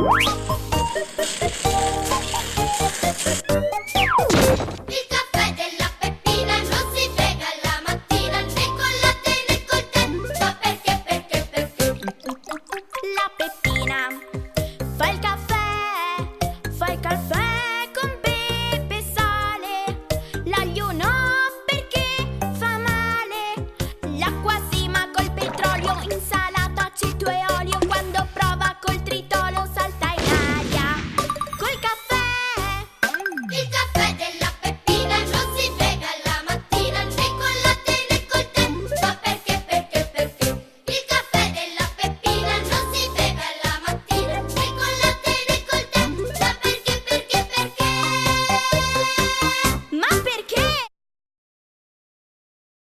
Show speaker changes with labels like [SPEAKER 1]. [SPEAKER 1] Ha ha ha ha!